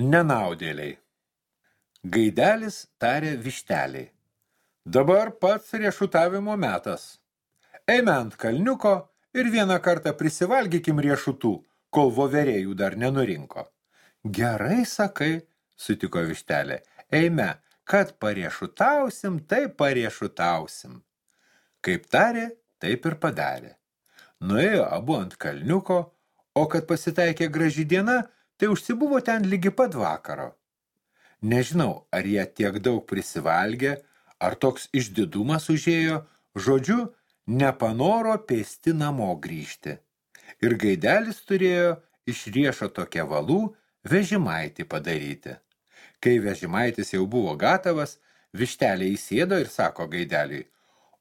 Nenaudėliai. Gaidelis tarė višteliai. Dabar pats riešutavimo metas. Eime ant kalniuko ir vieną kartą prisivalgykim riešutų, kol voverėjų dar nenurinko. Gerai sakai, sutiko vištelė. Eime, kad pariešutausim, tai pariešutausim. Kaip tarė, taip ir padarė. Nuėjo abu ant kalniuko, o kad pasitaikė graži diena, tai užsibuvo ten lygi pat vakaro. Nežinau, ar jie tiek daug prisivalgė, ar toks išdidumas užėjo, žodžiu, nepanoro pėsti namo grįžti. Ir gaidelis turėjo iš riešo tokia valų vežimaitį padaryti. Kai vežimaitis jau buvo gatavas, vištelė įsėdo ir sako gaideliui,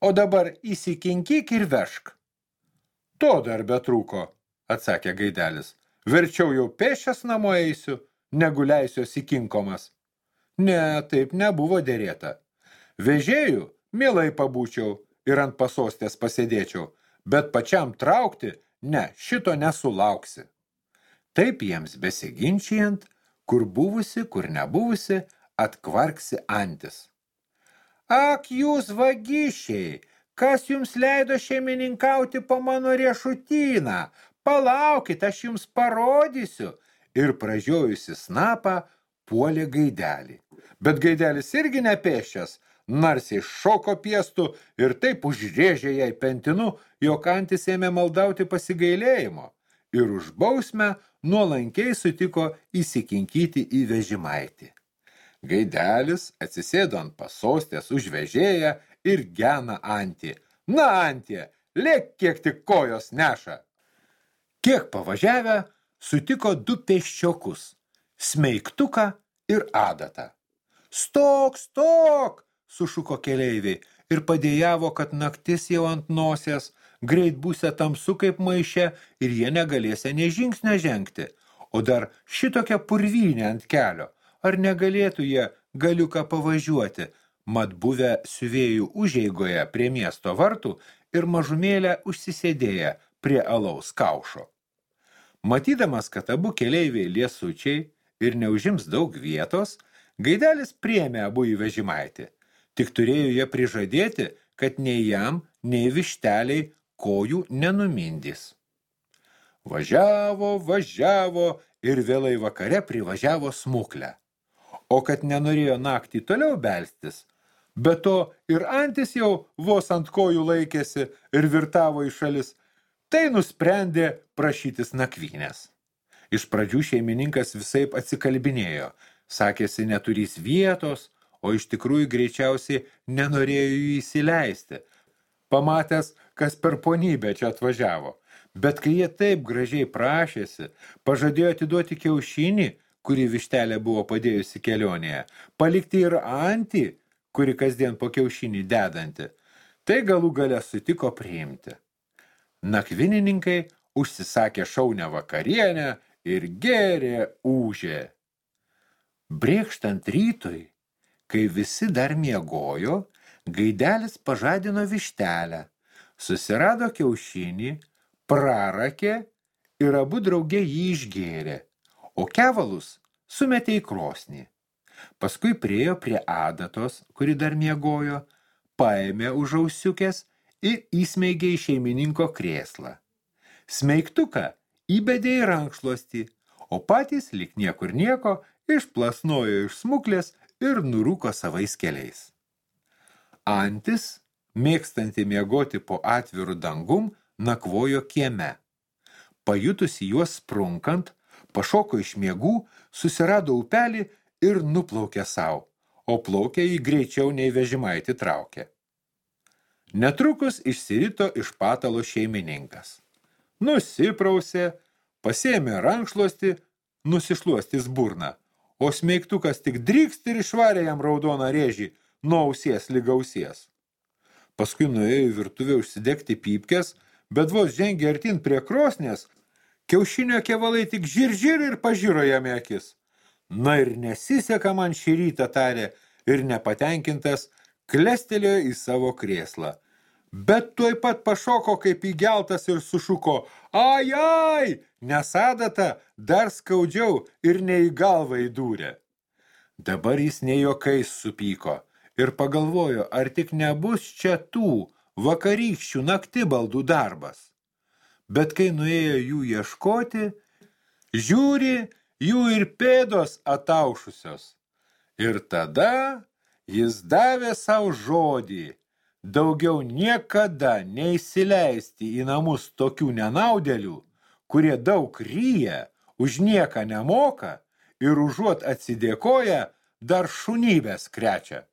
o dabar įsikinkyk ir vešk. To dar betrūko, atsakė gaidelis. Verčiau jau pėšias namo eisiu, negu leisiuosi kinkomas. Ne, taip nebuvo dėrėta. Vežėjų mielai pabūčiau ir ant pasostės pasėdėčiau, bet pačiam traukti, ne, šito nesulauksi. Taip jiems besiginčijant, kur buvusi, kur nebuvusi, atkvarksi antis. Ak, jūs vagišiai, kas jums leido šeimininkauti po mano riešutyną? Palaukit, aš jums parodysiu. Ir pražiojusi snapą, puolė gaidelį. Bet gaidelis irgi nepėšęs, narsiai šoko piestų ir taip užrėžė jai pentinu, jog antis ėmė maldauti pasigailėjimo. Ir už bausmę nuolankiai sutiko įsikinkyti į vežimaitį. Gaidelis atsisėdo ant pasostės užvežėją ir gena antį. Na, antė, lėk kiek tik kojos neša. Kiek pavažiavę, sutiko du pėsčiokus – smeigtuką ir adatą. Stok, stok, sušuko keleiviai ir padėjavo, kad naktis jau ant nosies, greit būsė tamsu kaip maiše ir jie negalėsia nei žingsnio žengti, o dar šitokia purvynė ant kelio – ar negalėtų jie galiuką pavažiuoti, mat buvę siuvėjų užeigoje prie miesto vartų ir mažumėlę užsisėdėję prie alaus kaušo. Matydamas, kad abu keleiviai liesučiai ir neužims daug vietos, gaidelis priėmė abu į vežimaitį. Tik turėjo jie prižadėti, kad nei jam, nei višteliai kojų nenumindys. Važiavo, važiavo ir vėlai vakare privažiavo smuklę o kad nenorėjo naktį toliau belstis. Be to ir antis jau vos ant kojų laikėsi ir virtavo į šalis, tai nusprendė prašytis nakvynės. Iš pradžių šeimininkas visaip atsikalbinėjo, sakėsi neturys vietos, o iš tikrųjų greičiausiai nenorėjo jų įsileisti, pamatęs, kas per ponybę čia atvažiavo. Bet kai jie taip gražiai prašėsi, pažadėjo atiduoti kiaušinį, kurį vištelė buvo padėjusi kelionėje, palikti ir antį, kuri kasdien po kiaušinį dedanti, tai galų gale sutiko priimti. Nakvinininkai užsisakė šaunę vakarienę ir gėrė ūžė. Brėkštant rytui, kai visi dar miegojo, gaidelis pažadino vištelę, susirado kiaušinį, prarakė ir abu draugė jį išgėrė o kevalus sumetė į krosnį. Paskui priejo prie adatos, kuri dar miegojo, paėmė už ausiukės ir įsmeigė į šeimininko krėslą. Smeigtuką įbedė į rankšluostį, o patys lik niekur nieko išplasnojo iš smuklės ir nurūko savais keliais. Antis, mėgstanti miegoti po atvirų dangum, nakvojo kieme. Pajutusi juos sprunkant, pašoko iš miegų, susirado upelį ir nuplaukė savo, o plaukė jį greičiau nei vežimaitį traukė. Netrukus išsirito iš patalo šeimininkas. Nusiprausė, pasėmė rankšluosti, nusišluostis burną, o smeigtukas tik drykst ir išvarė jam raudoną rėžį nuo ausies lygausies. Paskui nuėjo į virtuvę užsidegti pypkės, bet vos žengė artin prie krosnės, Kiaušinio kevalai tik žiržir ir pažiūro jam akis. Na ir nesiseka man šį rytą tarė ir nepatenkintas klestelėjo į savo krėslą. bet tuoj pat pašoko kaip įgeltas ir sušuko ai ai! Nes adata dar skaudžiau ir ne į galvą įdūrė. Dabar jis ne juokais supyko ir pagalvojo ar tik nebus čia tų vakarykščių naktibaldų darbas? Bet kai nuėjo jų ieškoti žiūri jų ir pėdos ataušusios. Ir tada jis davė savo žodį daugiau niekada neįsileisti į namus tokių nenaudėlių, kurie daug ryja, už nieką nemoka ir užuot atsidėkoja, dar šunybės krečia.